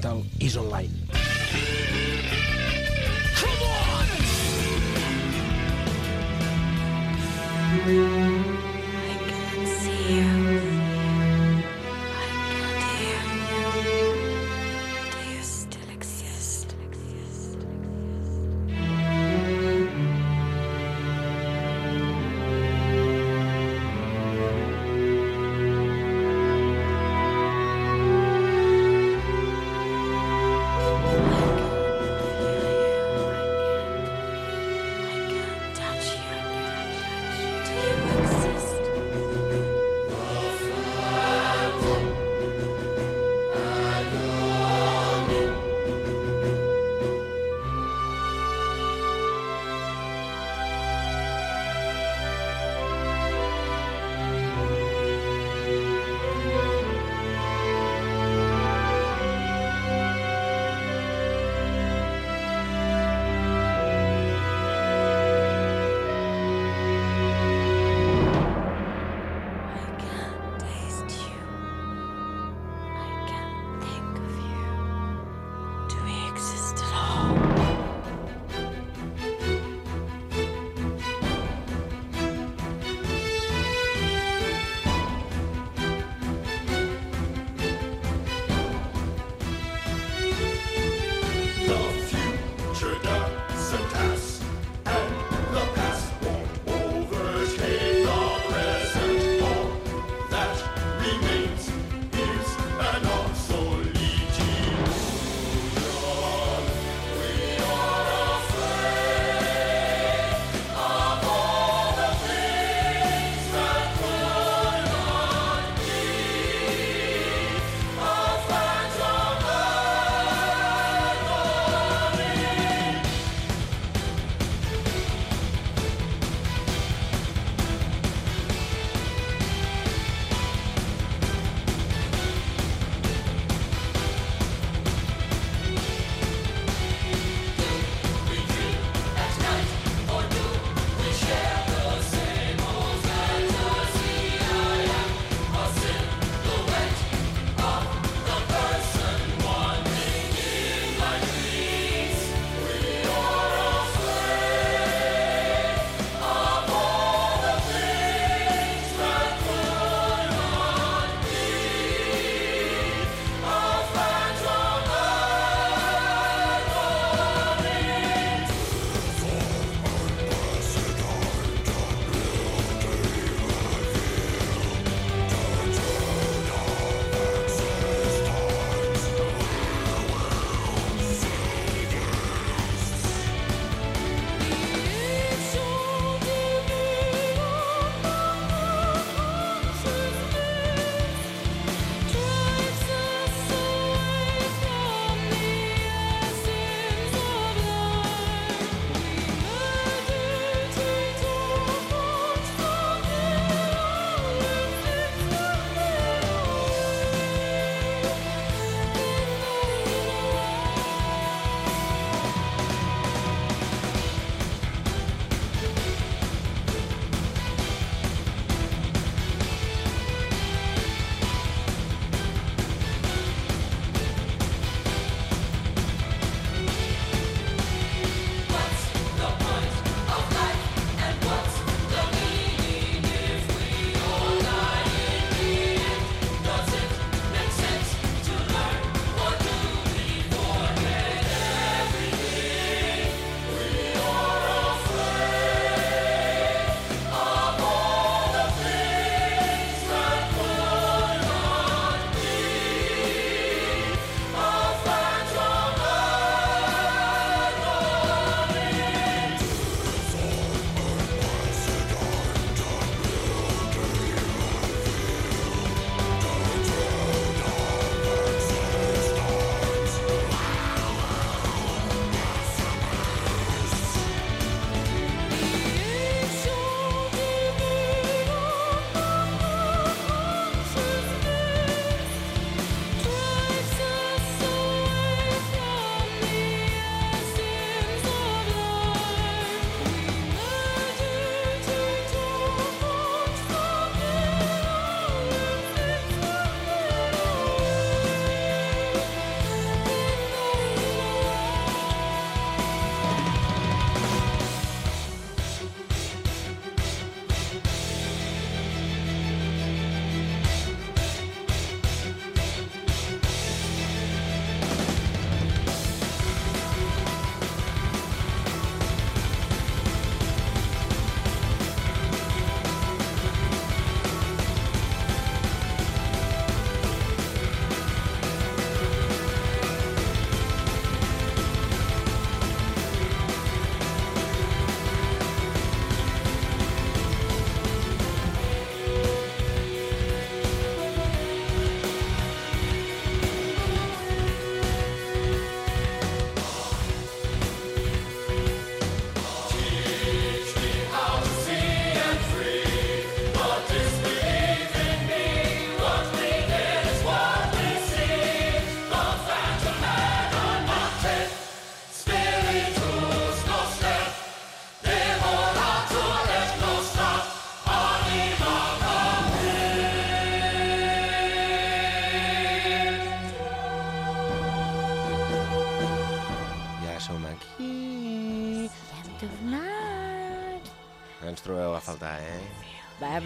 Metal is Online.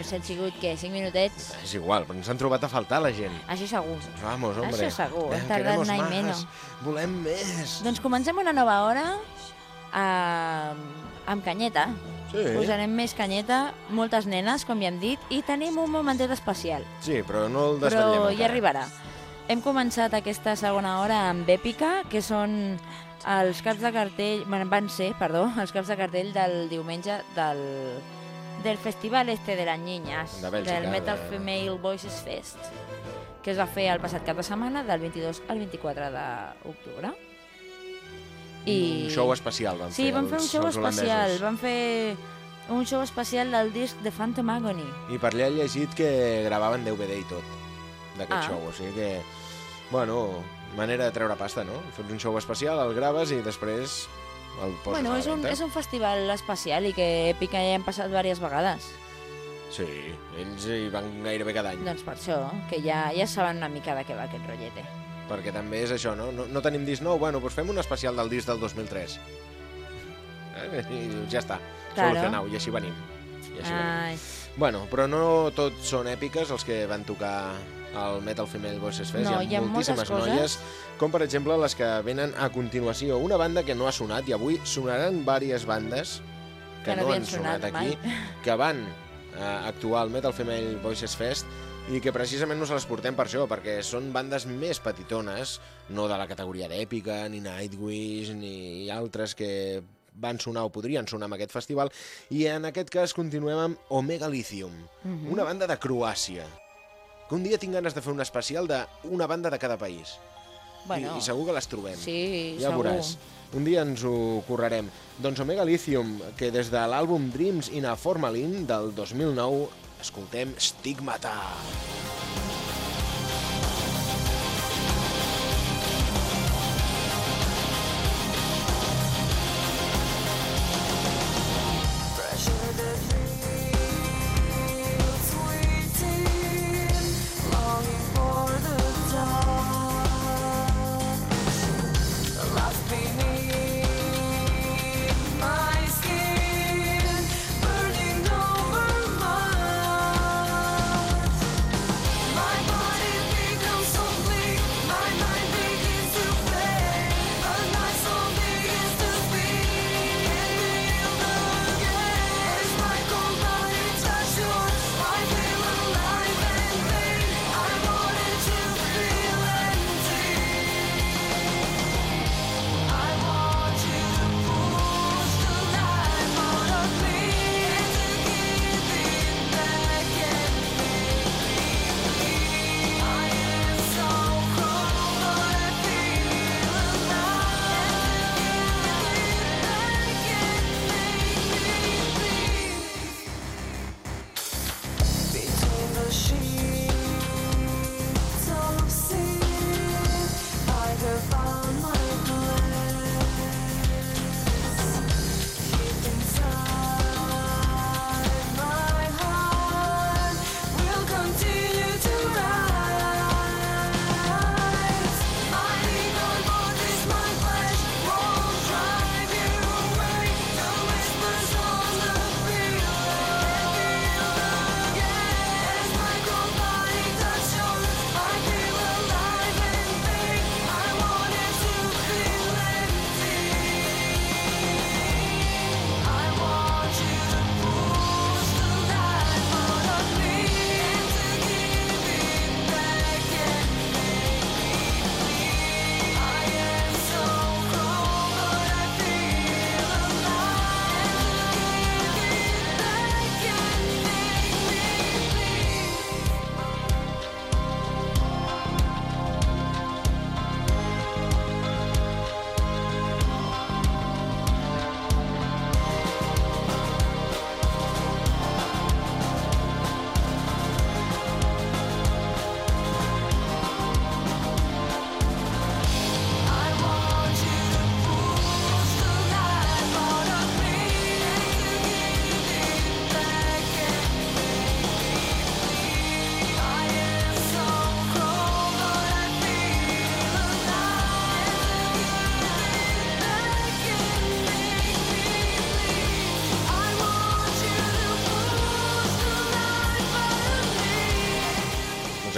Però s'han sigut, què, 5 minutets? És igual, però ens han trobat a faltar la gent. Això segur. Vamos, hombre. Això segur, Eh, hem tardat una i menos. Volem més. Doncs comencem una nova hora amb, amb canyeta. Sí, Posarem més canyeta, moltes nenes, com ja hem dit, i tenim un momentet especial. sí, però no el Però desvetllem ja encara. arribarà. Hem començat aquesta segona hora amb Èpica, que són els caps de cartell, van ser, perdó, els caps de cartell del diumenge del, del festival este de las niñas, De Bèlgica, del Metal de- Female Voices Fest, que es va fer el passat cap de setmana, del 22 al 24 d'octubre. Un show especial van Sí, fer van fer un show especial, van fer un show especial del disc de Phantom Agony. I per allà he llegit que gravaven DVD i tot d'aquest Ah. show, o sigui que, bueno, manera de treure pasta, no? Fes un show especial, el graves i després el Bueno, és un, és un festival especial i que Èpica ja hem passat diverses vegades. Sí, ells hi van gairebé cada any, Doncs per això, que ja, ja saben una mica de què va aquest rotllete. perquè també és això, no? No, no tenim disc nou, bueno, doncs fem un especial del disc del 2003. Eh? I ja està, Claro. solucionau, i així venim. I així venim. Ai, Bueno, però no tots són èpiques els que van tocar al Metal Female Voices Fest. No, hi hi ha ha moltes moltíssimes coses. noies, com per exemple les que venen a continuació. Una banda que no ha sonat, i avui sonaran diverses bandes que, Que no no, han sonat, sonat aquí, que van eh, actuar al Metal Female Voices Fest i que precisament no se les portem per això, perquè són bandes més petitones, no de la categoria d'èpica, ni Nightwish, ni altres que van sonar o podrien sonar en aquest festival, i en aquest cas continuem amb Omega Lithium, Mhm. una banda de Croàcia, que un dia tinc ganes de fer un especial d'una banda de cada país. bueno, I, I segur que les trobem. sí, ja segur. veuràs. Un dia ens ho currarem. Doncs Omega Lithium, que des de l'àlbum Dreams in a Formalin del 2009 escoltem Stigmata. Burning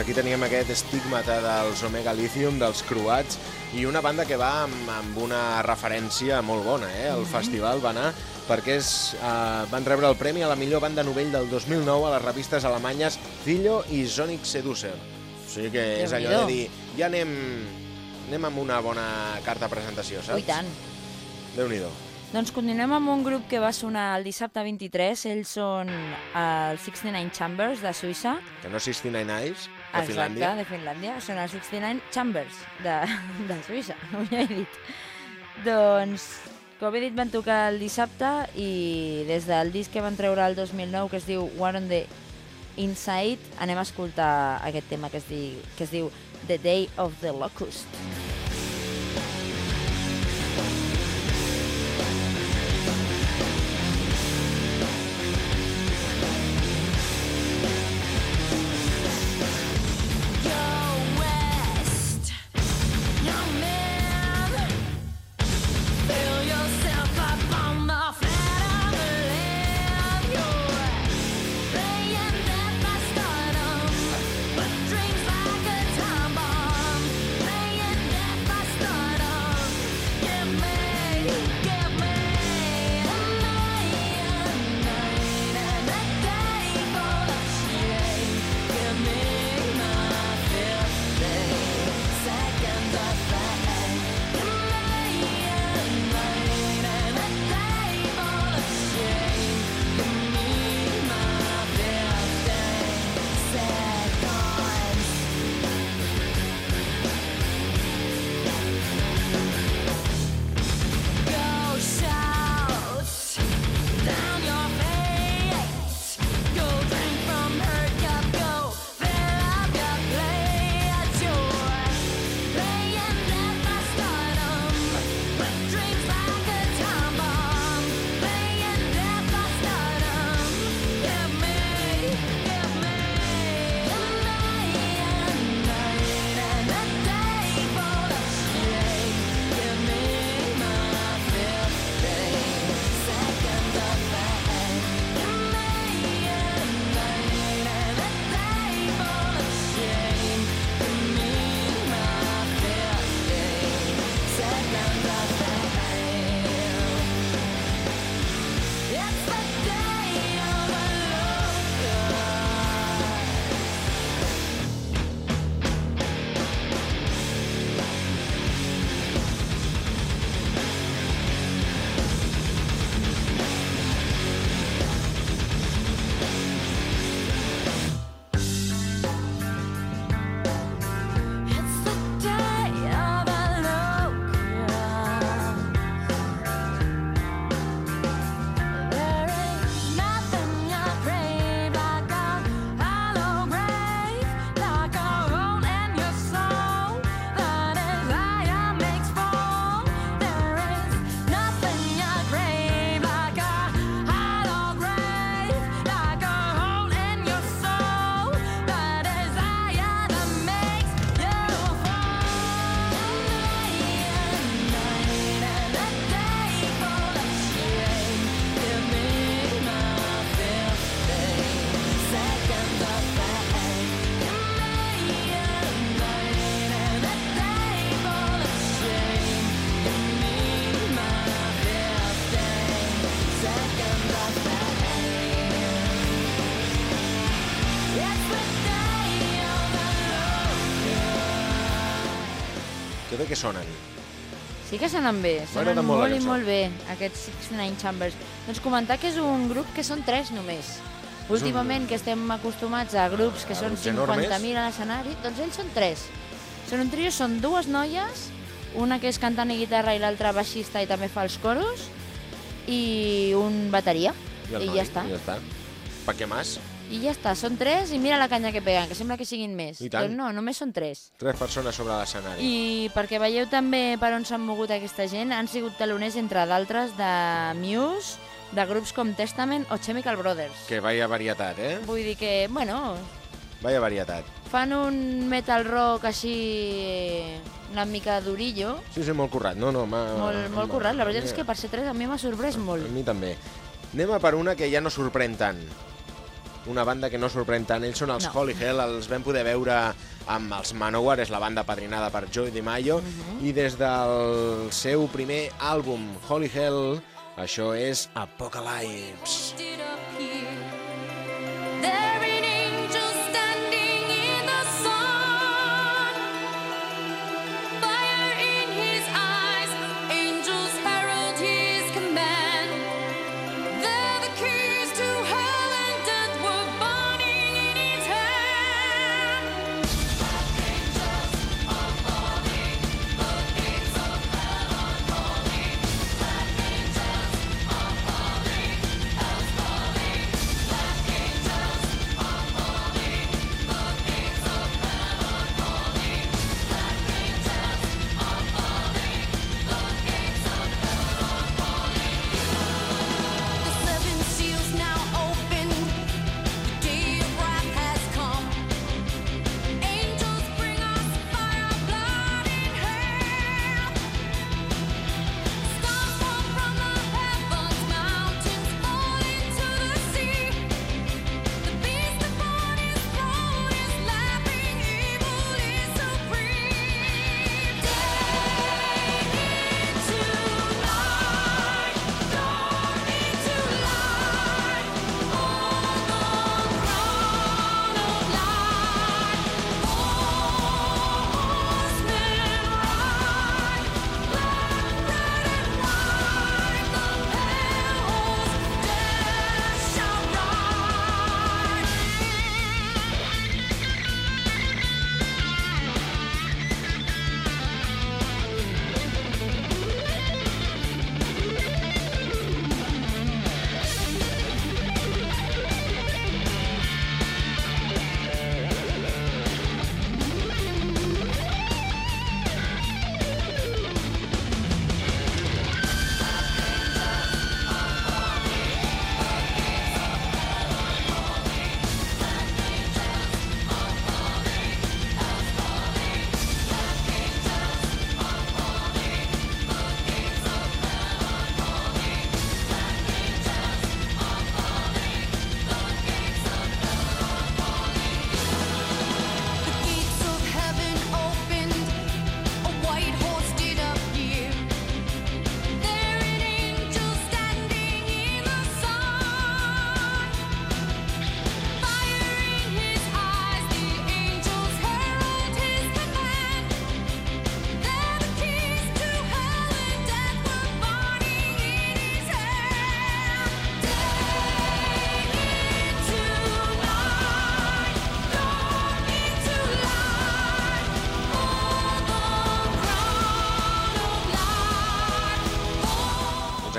aquí teníem aquest estigmata dels Omega Lithium, dels croats, i una banda que va amb, amb una referència molt bona, eh? El festival va anar perquè és, eh, van rebre el premi a la millor banda novell del 2009 a les revistes alemanyes Zillo i Sonic Seducer. O sigui que és allò de Déu-n'hi-do. dir, ja anem, anem amb una bona carta de presentació, saps? Ui, tant. Déu-n'hi-do. Doncs continuem amb un grup que va sonar el dissabte 23. Ells són el 69 Chambers de Suïssa. Que no 69 Eyes, de Exacte, Finlàndia. de Finlàndia. Són els 69 Chambers de, de Suïssa, ho ja he dit. Doncs, com he dit, van tocar el dissabte i des del disc que van treure el 2009, que es diu One on the Inside, anem a escoltar aquest tema que es, di, que es diu The Day of the Locust. Go Que sonen. Sí que sonen bé, sonen molt molt i molt bé, aquests 69 Chambers. Doncs comentar que és un grup que són tres només. Últimament, que estem acostumats a grups que A són grups enormes. 50.000 a l'escenari, doncs ells són tres. Són un trio, són dues noies, una que és cantant i guitarra i l'altra baixista i també fa els coros, i un bateria. el I noi, ja està. I ja està. Pa què més? I ja està, són tres i mira la canya que peguen, que sembla que siguin més. I tant. Doncs no, només són tres. Tres persones sobre l'escenari. I perquè veieu també per on s'han mogut aquesta gent, han sigut taloners, entre d'altres, de Muse, de grups com Testament o Chemical Brothers. Que vaya varietat, eh? Vull dir que, bueno, Vaya varietat. fan un metal rock així una mica durillo, Sí, sí, molt currat. No, no, molt, molt currat. La veritat és que per ser tres a mi m'ha sorprès A molt. mi també. Anem a per una que ja no sorprèn tant. Una banda que no sorprèn tant. Ells són els No. Holy Hell, els vam poder veure amb els Manowar, és la banda padrinada per Joey DiMaggio, i des del seu primer àlbum, Holy Hell, això és Apocalypse. There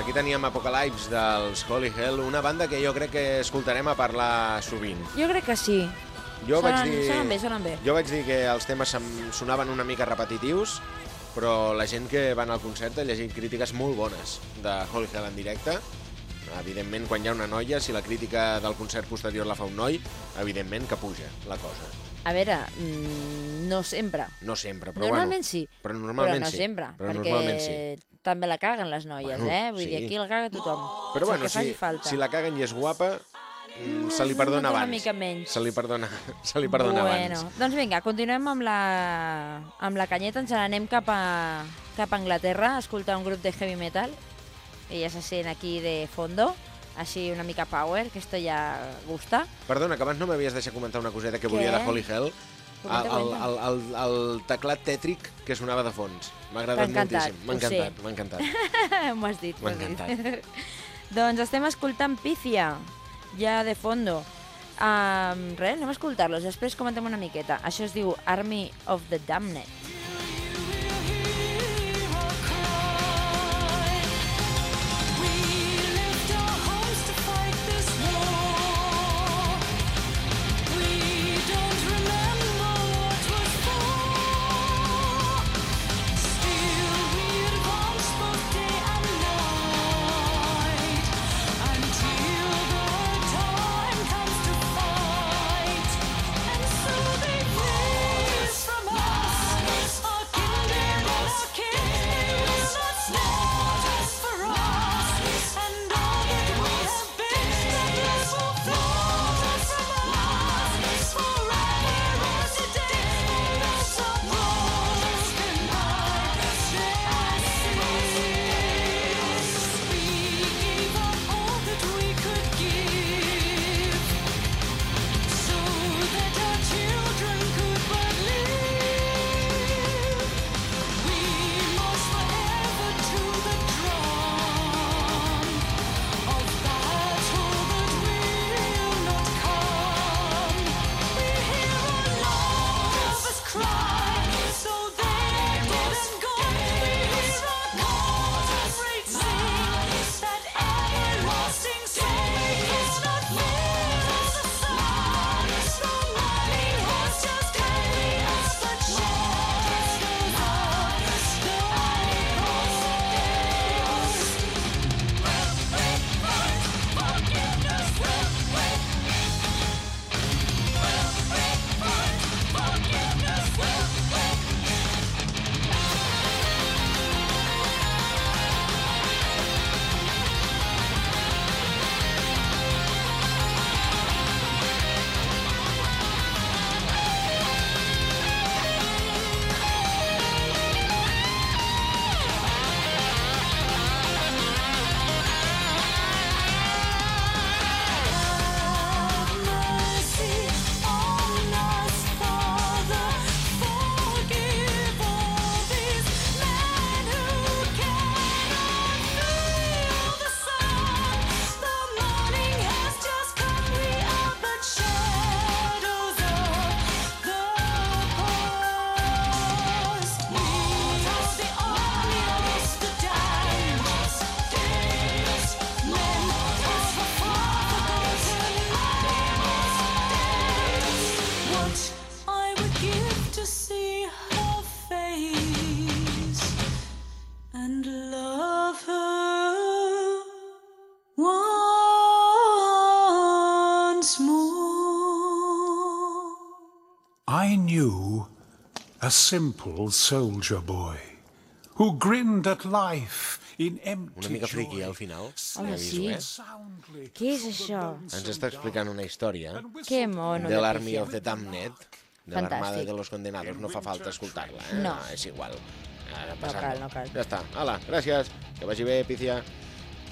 aquí teníem Apocalypse dels Holy Hell, una banda que jo crec que escoltarem a parlar sovint. Jo crec que sí. Jo vaig Sonen- dir... sonen bé, sonen bé. Jo vaig dir que els temes em sonaven una mica repetitius, però la gent que va anar al concert ha llegit crítiques molt bones de Holy Hell en directe. Evidentment, quan hi ha una noia, si la crítica del concert posterior la fa un noi, evidentment que puja la cosa. A veure, mm, no sempre. No sempre, però Normalment bueno. sí, Però normalment però no sí. sempre, Però perquè normalment sí. també la caguen les noies, Bueno, eh? Vull sí. dir, aquí la caga tothom. Però bueno, si, falta. si la caguen i és guapa, mm, se li perdona Nota una abans. mica menys. Se li perdona, se li perdona bueno, abans. doncs vinga, continuem amb la, amb la canyeta, ens n'anem cap a, cap a Anglaterra a escoltar un grup de heavy metal. Ella se sent aquí de fondo, així una mica power, que esto ja gusta. Perdona, que abans no m'havies deixat comentar una coseta que volia Què? de Holy Hell. Comenta, El, el, comenta. el, el, el teclat tètric que sonava de fons. M'ha agradat moltíssim. M'ha encantat, m'ha encantat. M'ho has dit. M'ha encantat. doncs estem escoltant Pícia, ja de fondo. Um, res, anem a escoltar-los, després comentem una miqueta. Això es diu Army of the Damned. A simple soldier boy who grinned at life in empty Una mica friqui, al final. Home, sí. eh? Què és això? Ens està explicant una història Que mono. de l'Army of the Damned, de l'Armada de los Condenados. No fa falta escoltar-la, eh? No. És igual. Ara, No cal, no cal. Ja està. Hala, gràcies. Que vagi bé, Pícia.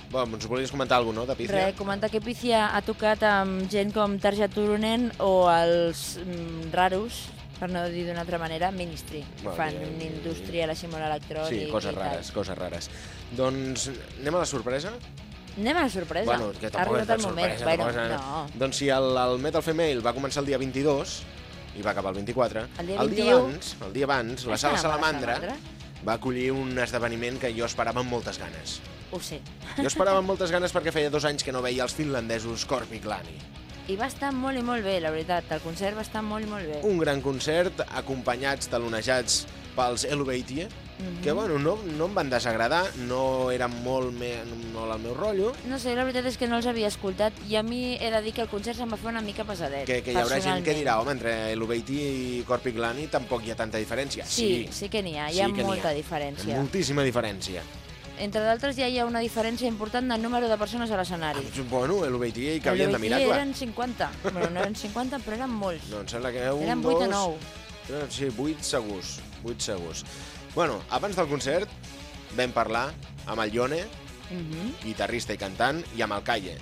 Bueno, ens volies comentar alguna cosa, no, de Pícia? Res, comenta que Pícia ha tocat amb gent com Tarja Turunen o els mm, raros, per no dir d'una altra manera, Ministry. Bueno, Fan ja- industrial així molt electrònic Sí, coses i tal. rares, coses rares. Doncs anem a la sorpresa? Anem a la sorpresa. Bueno, que ha tampoc arribat el moment. sorpresa. bueno, és- no. Doncs si el, el Metal Female va començar el dia 22 i va acabar el 24, El dia el dia 21, abans, el dia abans la Sala la Salamandra Salamandra. va acollir un esdeveniment que jo esperava amb moltes ganes. Ho sé. Jo esperava amb moltes ganes perquè feia dos anys que no veia els finlandesos Corpi Clani. I va estar molt i molt bé, la veritat. El concert va estar molt i molt bé. Un gran concert, acompanyats, talonejats pels Eluveitie, Mhm. que bueno, no, no em van desagradar, no eren molt, me, molt al meu rotllo, No sé, la veritat és que no els havia escoltat i a mi he de dir que el concert se'm va fer una mica pesadet. que, que hi haurà gent que dirà, home, entre Eluveiti i Corpi Clani tampoc hi ha tanta diferència. Sí, sí que n'hi ha, hi ha sí molta ha. diferència. Moltíssima diferència. Entre d'altres ja hi ha una diferència important del número de persones a l'escenari. Bueno, Eluveiti hi cabien de El miracle. eren 50. Bueno, no eren 50, però eren molts. No, em sembla que un, eren dos... 8 o 9. Eh, Sí, 8 segurs, 8 segurs. Bueno, abans del concert vam parlar amb el Ione, Mhm. guitarrista i cantant, i amb el Calle,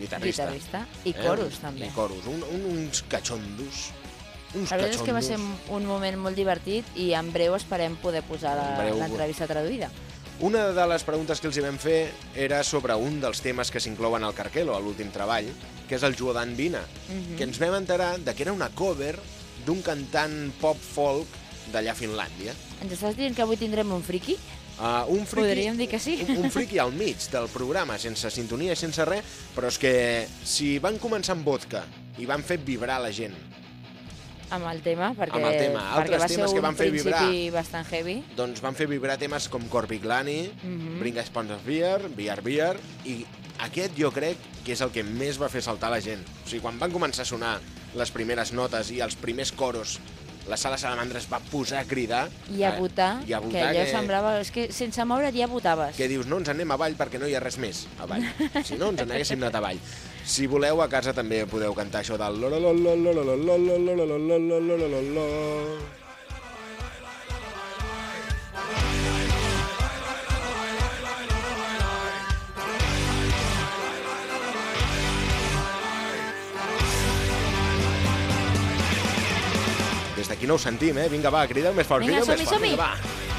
guitarrista. Guitarrista. I coros, també. I coros, un, un, uns catxondos. Uns La veritat és que va ser un moment molt divertit i en breu esperem poder posar l'entrevista traduïda. Una de les preguntes que els hi vam fer era sobre un dels temes que s'inclouen al Carquelo, a l'últim treball, que és el Juodan Vina, Mhm. que ens vam enterar de que era una cover d'un cantant pop-folk d'allà a Finlàndia. Ens estàs dient que avui tindrem un friki? Uh, un friki, Podríem dir que sí. Un, un friki al mig del programa, sense sintonia i sense res, però és que si van començar amb vodka i van fer vibrar la gent, Amb el tema, perquè, Amb el tema. perquè va ser que van fer vibrar. bastant heavy. doncs van fer vibrar temes com Corpiclani, mm. -hmm. Bring a Spons of Beer, Beer Beer, i aquest jo crec que és el que més va fer saltar la gent. O sigui, quan van començar a sonar les primeres notes i els primers coros, la sala Salamandra es va posar a cridar. I a eh, votar, i a que votar allò semblava... És que sense moure't ja votaves. que dius, no ens anem avall perquè no hi ha res més avall. Si no, ens n'haguéssim anat avall. Si voleu, a casa també podeu cantar això del... Des d'aquí no ho sentim, eh? Vinga, va, crideu més fort, Vinga, crideu més fort. Vinga, va.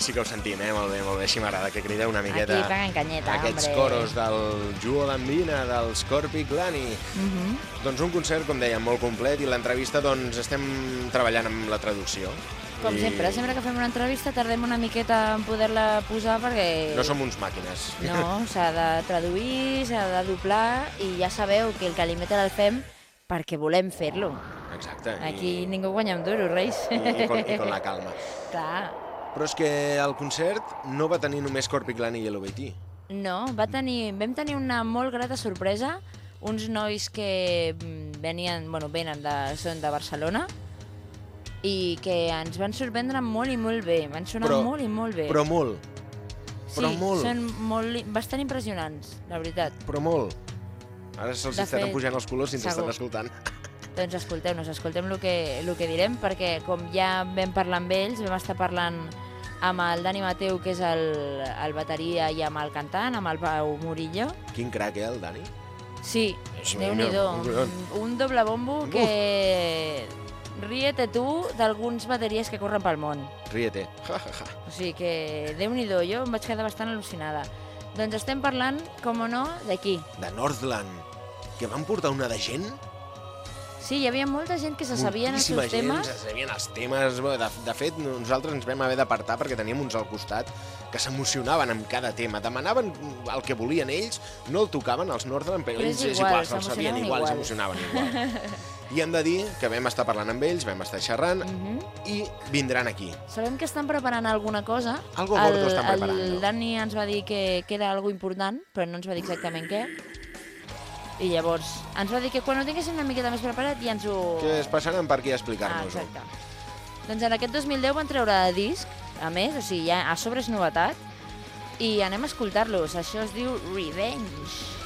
Sí que ho sentim, eh? Molt bé, molt bé. Així m'agrada, que crideu una miqueta... Aquí canyeta, Aquests hombre. coros del Juo Lambina, del Scorpi Clani. Mhm. Doncs un concert, com dèiem, molt complet i l'entrevista, doncs, estem treballant amb la traducció. Com I sempre, sempre que fem una entrevista tardem una miqueta en poder-la posar perquè... No som uns màquines. No, s'ha de traduir, s'ha de doblar i ja sabeu que el Calimetal el fem perquè volem fer-lo. Exacte. Aquí ningú guanya un duro, reis. I, i, con, I con la calma. Clar. Però és que el concert no va tenir només Scorpi Clani i Yellow BT. No, va tenir, vam tenir una molt grata sorpresa. Uns nois que mm, venien, bueno, venen de, són de Barcelona i que ens van sorprendre molt i molt bé. Van sonar Però- molt i molt bé. Però molt. Però sí, molt. són molt, i- bastant impressionants, la veritat. Però molt. Ara se'ls estan pujant els colors si ens estan escoltant. Doncs escolteu-nos, escoltem el que, el que direm, perquè com ja vam parlar amb ells, vam estar parlant amb el Dani Mateu, que és el, el bateria, i amb el cantant, amb el Pau Murillo. Quin crac, eh, el Dani? Sí, déu-n'hi-do. un- doble bombo que... Ríete tu d'alguns bateries que corren pel món. Ríete. Ja, ja, ja. O sigui que, déu-n'hi-do, jo em vaig quedar bastant al·lucinada. Doncs estem parlant, com o no, d'aquí. De Northland. Que van portar una de gent Sí, hi havia molta gent que se sabien els seus gent, temes. se sabien els temes. De, de fet, nosaltres ens vam haver d'apartar perquè teníem uns al costat que s'emocionaven amb cada tema. Demanaven el que volien ells, no el tocaven els Northland, però, Però ells és igual, igual, se'ls sabien s'emocionaven igual, igual. s'emocionaven igual. I hem de dir que vam estar parlant amb ells, vam estar xerrant Mhm. i vindran aquí. Sabem que estan preparant alguna cosa. Algo gordo estan preparant. El Dani ens va dir que, que era algo important, però no ens va dir exactament què. I llavors ens va dir que quan ho tinguéssim una miqueta més preparat ja ens ho... Que es passaran per aquí a Ah, explicar-nos-ho. exacte. Doncs en aquest 2010 van treure disc, a més, o sigui, ja a sobre és novetat, i anem a escoltar-los. Això es diu Revenge.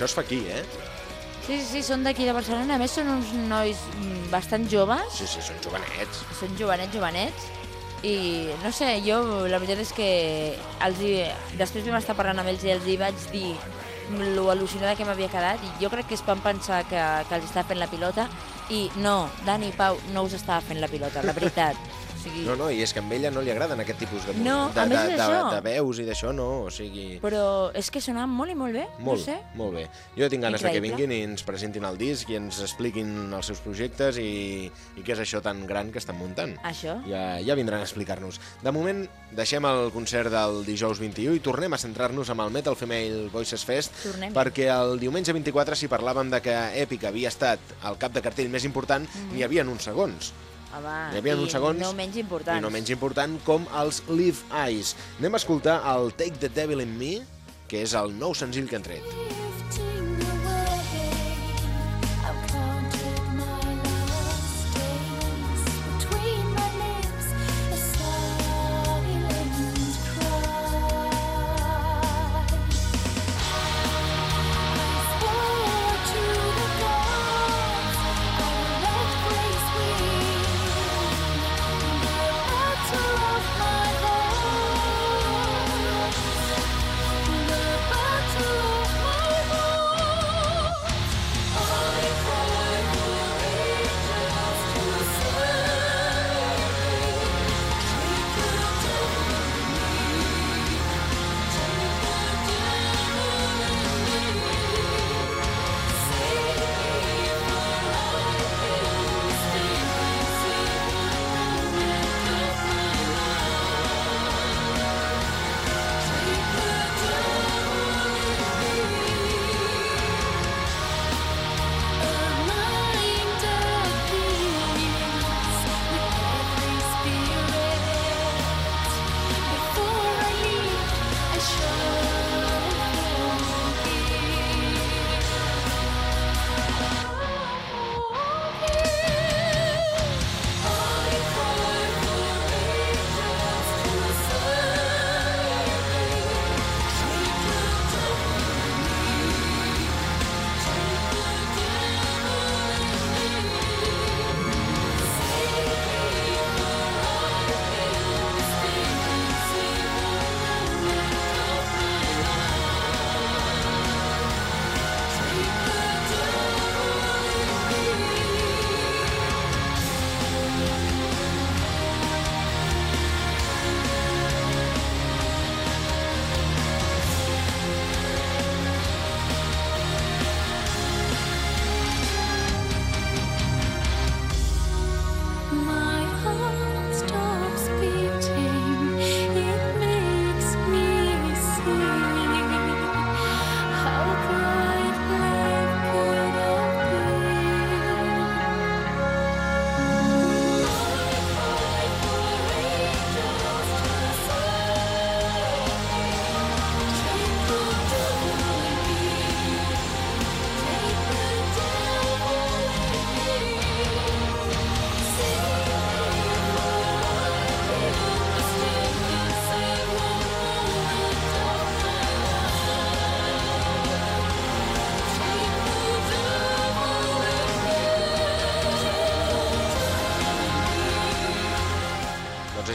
Això es fa aquí, eh? Sí, sí, són d'aquí de Barcelona. A més, són uns nois mm, bastant joves. Sí, sí, són jovenets. Són jovenets, jovenets. I no sé, jo la veritat és que els hi... després vam estar parlant amb ells i els hi vaig dir lo al·lucinada que m'havia quedat i jo crec que es van pensar que, que els estava fent la pilota i no, Dani i Pau no us estava fent la pilota, la veritat. Sigui, No, no, i és que a ella no li agraden aquest tipus de, No, de, de, de, això. de veus i d'això, no, o sigui... Però és que sonava molt i molt bé, Molt, no sé. molt bé. Jo tinc ganes de que Increïble. vinguin i ens presentin el disc i ens expliquin els seus projectes i, i què és això tan gran que estan muntant. Això. Ja, ja vindran a explicar-nos. De moment, deixem el concert del dijous 21 i tornem a centrar-nos amb el Metal Female Voices Fest Tornem. perquè el diumenge 24, si parlàvem de que Epic havia estat el cap de cartell més important, n'hi havia uns segons. Home, N'hi havia uns segons no menys importants. i no menys important com els Live Eyes. Anem a escoltar el Take the Devil in Me, que és el nou senzill que han tret.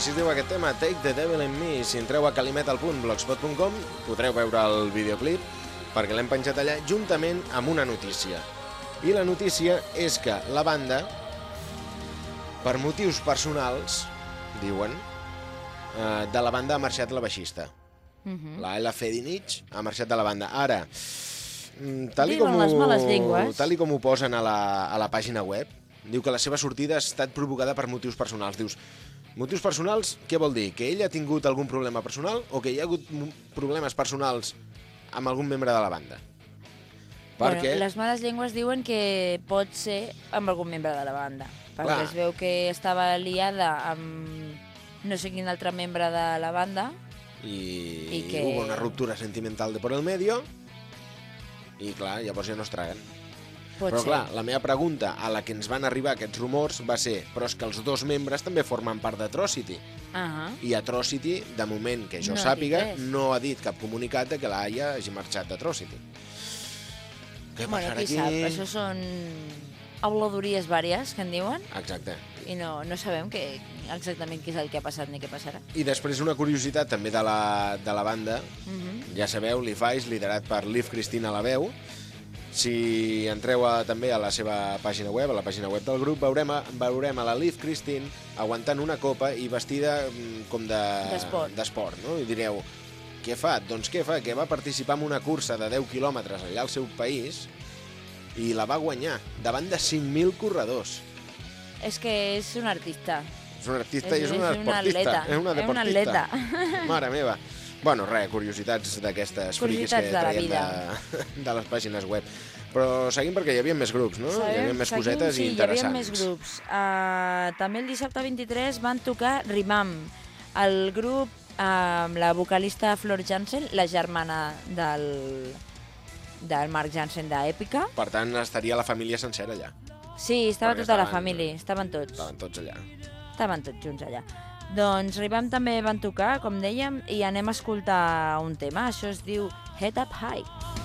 Així es diu aquest tema, Take the Devil in Me. Si entreu a calimetal.blogspot.com podreu veure el videoclip perquè l'hem penjat allà juntament amb una notícia. I la notícia és que la banda, per motius personals, diuen, eh, de la banda ha marxat la baixista. Mhm. La Ella Fedinich ha marxat de la banda. Ara, mm, tal i com, les ho, tal i com ho posen a la, a la pàgina web, diu que la seva sortida ha estat provocada per motius personals. Dius, motius personals, què vol dir? Que ell ha tingut algun problema personal o que hi ha hagut problemes personals amb algun membre de la banda? Perquè... Bueno, les males llengües diuen que pot ser amb algun membre de la banda. Perquè Clar. es veu que estava liada amb no sé quin altre membre de la banda. i, I que- hubo una ruptura sentimental de por el medio i clar, llavors ja no es traguen. Pot però ser. clar, la meva pregunta a la que ens van arribar aquests rumors va ser però és que els dos membres també formen part d'Atrocity Ah i Atrocity, de moment que jo No sàpiga, no ha dit cap comunicat de que l'Aia hagi marxat d'Atrocity. què Bueno, passarà aquí? sap, això són auladories vàries, que en diuen, Exacte. i no, no sabem que, exactament què és el que ha passat ni què passarà. I després una curiositat també de la, de la banda, Mhm. ja sabeu, Levi's, liderat per Liv Cristina a la veu. Si entreu a, també a la seva pàgina web, a la pàgina web del grup, veurem a, veurem a la Liv Christine aguantant una copa i vestida mm, com de... D'esport. No? I direu, què fa? Doncs què fa? Que va participar en una cursa de 10 quilòmetres allà al seu país i la va guanyar davant de 5.000 corredors. És que és un artista. És un artista És- i és una és una esportista. atleta. És una És una deportista. atleta. Mare meva. Bueno, res, curiositats d'aquestes friquis que de la traiem de, de les pàgines web. Però seguim perquè hi havia més grups, no? hi havia més seguim, cosetes sí, i hi havia interessants. més grups. Uh, també el dissabte 23 van tocar Rimam, el grup amb la vocalista Flor Jansen, la germana del, del Marc Jansen d'Èpica. Per tant, estaria la família sencera allà. Sí, estava Perquè tota la estaven- família, estaven tots. Estaven tots allà. Estaven tots junts allà. Doncs Ribam també van tocar, com dèiem, i anem a escoltar un tema. Això es diu Head Up High.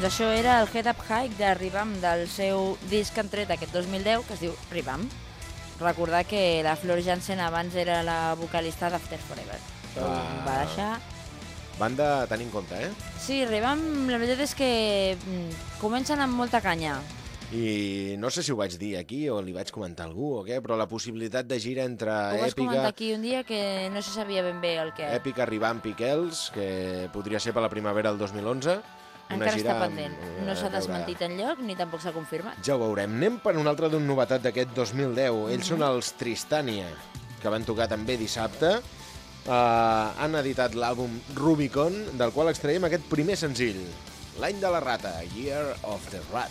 Doncs això era el Head Up High de Ribam del seu disc que han tret aquest 2010, que es diu Ribam. Recordar que la Flor Jansen abans era la vocalista d'After Forever. Ah. va deixar... Banda tenir en compte, eh? Sí, Ribam, la veritat és que mm, comencen amb molta canya. I no sé si ho vaig dir aquí o li vaig comentar a algú o què, però la possibilitat de gira entre Ho vas comentar Èpica, aquí un dia que no se sabia ben bé el que... Èpica, Ribam, Piquels, que podria ser per la primavera del 2011. Una Encara gira està pendent. eh, No s'ha desmentit enlloc ni tampoc s'ha confirmat. Ja ho veurem. Anem per una altra d'un novetat d'aquest 2010. Ells Mhm. són els Tristània, que van tocar també dissabte. Uh, han editat l'àlbum Rubicon, del qual extraiem aquest primer senzill. L'any de la rata, Year of the Rat.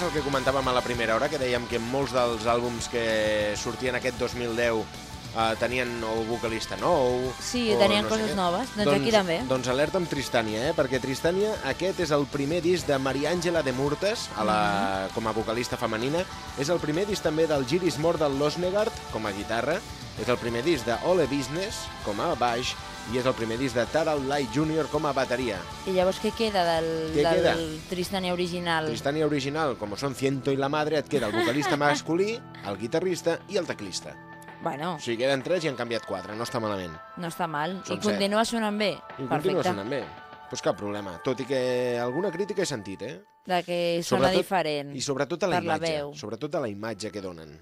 És el que comentàvem a la primera hora, que dèiem que molts dels àlbums que sortien aquest 2010 eh, tenien o vocalista nou... Sí, o tenien no coses noves. Doncs aquí també. Doncs alerta amb Tristània, eh? perquè Tristània, aquest és el primer disc de Maria Àngela de Murtes, a la, Mhm. com a vocalista femenina. És el primer disc també del Giris Mor del Losnegard, com a guitarra. És el primer disc de Ole Business, com a baix. I és el primer disc de Taral Light Jr. com a bateria. I llavors què queda del, Què del queda? Tristania original? Tristània original, com són Ciento i la Madre, et queda el vocalista masculí, el guitarrista i el teclista. Bueno, O sigui, queden tres i han canviat quatre, no està malament. no està mal. Són I continua sonant bé. I continua Perfecte. sonant bé. Doncs cap problema. Tot i que alguna crítica he sentit, eh? De que sona diferent. I sobretot a la per la imatge. veu. Sobretot a la imatge que donen.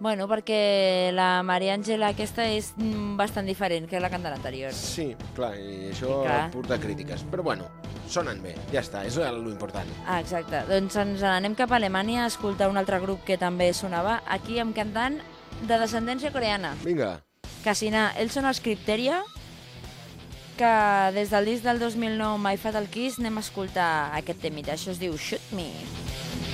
Bueno, perquè la Maria Àngela aquesta és mm, bastant diferent que la cantant anterior. Sí, clar, i això I clar. porta crítiques. Però bueno, sonen bé, ja està, és l'important. Ah, exacte. Doncs ens anem cap a Alemanya a escoltar un altre grup que també sonava, aquí amb cantant de descendència coreana. Vinga, Casina, ells són els Crypteria, que des del disc del 2009 My Fatal Kiss anem a escoltar aquest temita. Això es diu Shoot Me. Tell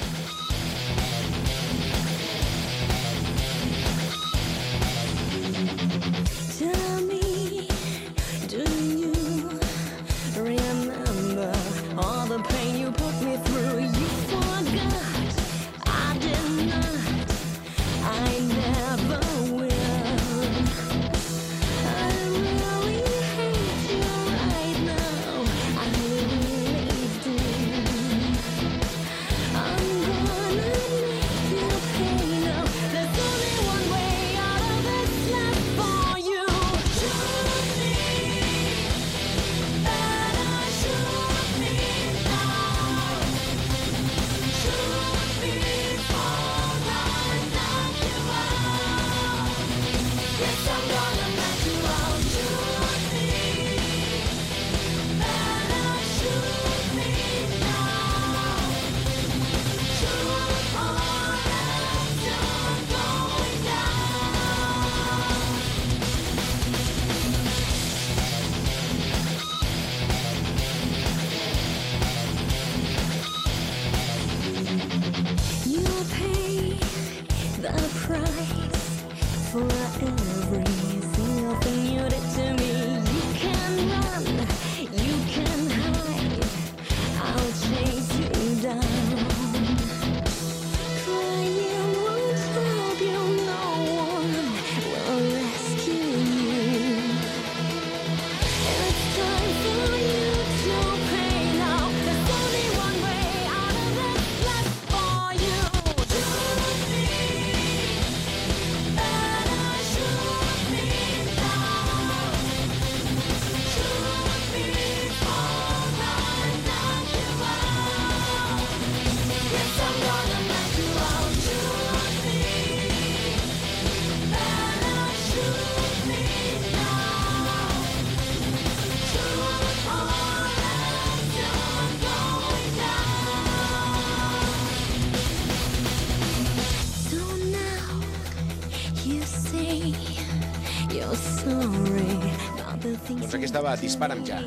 estava Dispara'm ja.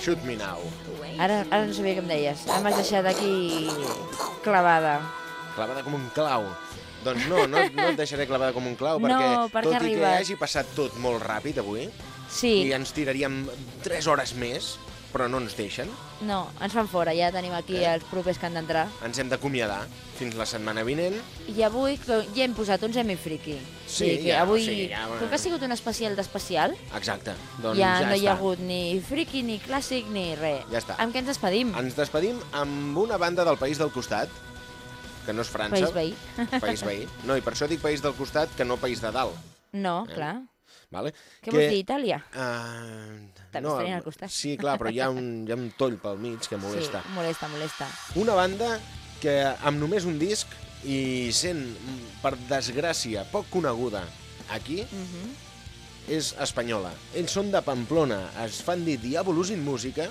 Shoot Me Now. Ara, ara no sabia què em deies. Ara m'has deixat aquí clavada. Clavada com un clau. Doncs no, no, no et deixaré clavada com un clau, No, perquè, perquè tot ha i que hagi passat tot molt ràpid avui, Sí, i ens tiraríem 3 hores més, però no ens deixen, no, ens fan fora. Ja tenim aquí Eh? els propers que han d'entrar. ens hem d'acomiadar fins la setmana vinent. I avui que ja hem posat un semifriqui. Sí, O sigui que ja, avui, o sigui, ja, com que ha sigut un especial d'especial, Exacte. Doncs ja, ja no hi ha està. hagut ni friki, ni clàssic, ni res. Ja està. Amb què ens despedim? Ens despedim amb una banda del país del costat, que no és França. País veí. País veí. No, i per això dic país del costat que no país de dalt. No, Eh? clar. Vale? Què vols dir, Itàlia? Uh, També estarien al costat. Sí, clar, però hi ha un, hi ha un toll pel mig que molesta. Sí, molesta, molesta. Una banda que amb només un disc i sent, per desgràcia, poc coneguda aquí, Mhm. és espanyola. Ells són de Pamplona, es fan dir Diabolus in Música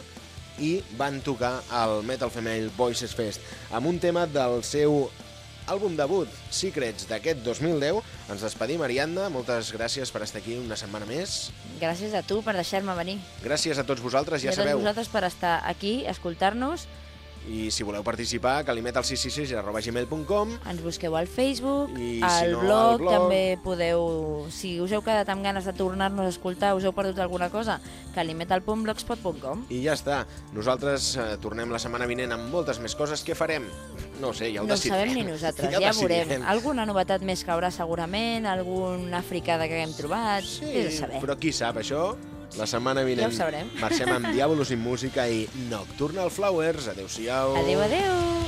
i van tocar al Metal Female Voices Fest amb un tema del seu àlbum debut, Secrets, d'aquest 2010. Ens despedim, Ariadna, moltes gràcies per estar aquí una setmana més. Gràcies a tu per deixar-me venir. Gràcies a tots vosaltres, ja I a tots sabeu. vosaltres per estar aquí, escoltar-nos I si voleu participar, calimetal666 arroba gmail.com Ens busqueu al Facebook, I al si no, blog, al blog. també podeu... Si us heu quedat amb ganes de tornar-nos a escoltar, us heu perdut alguna cosa, calimetal.blogspot.com. i ja està. Nosaltres eh, tornem la setmana vinent amb moltes més coses. Què farem? No sé, ja ho No decidirem. sabem ni nosaltres, Ja ja veurem. Alguna novetat més caurà segurament, alguna fricada que haguem trobat, Sí, a saber. però qui sap, això? La setmana vinent Ja marxem amb Diabolos i música i Nocturnal Flowers. Adéu-siau. Adéu, adéu!